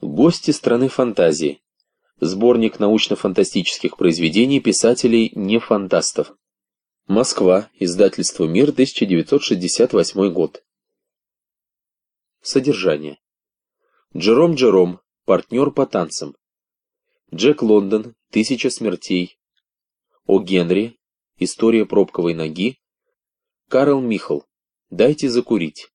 Гости страны фантазии. Сборник научно-фантастических произведений писателей-не-фантастов. Москва. Издательство «Мир», 1968 год. Содержание. Джером Джером, партнер по танцам. Джек Лондон, Тысяча смертей. О Генри, История пробковой ноги. Карл Михал, Дайте закурить.